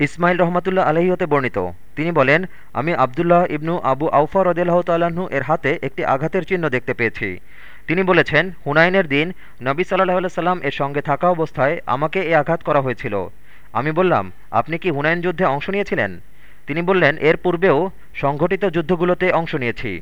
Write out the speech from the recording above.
ইসমাইল রহমাতুল্লাহ আলহী হতে বর্ণিত। তিনি বলেন, আমি আবদুল্লাহ ইবনু আবু আউফা রদেলাহ তাল্লাহ্ন এর হাতে একটি আঘাতের চিহ্ন দেখতে পেয়েছি। তিনি বলেছেন, হুনাইনের দিন নবী সাল্লাহ সাল্লাম এর সঙ্গে থাকা অবস্থায় আমাকে এ আঘাত করা হয়েছিল। আমি বললাম, আপনি কি হুনাইন যুদ্ধে অংশ নিয়েছিলেন? তিনি বললেন, এর পূর্বেও সংঘটিত যুদ্ধগুলোতে অংশ নিয়েছি।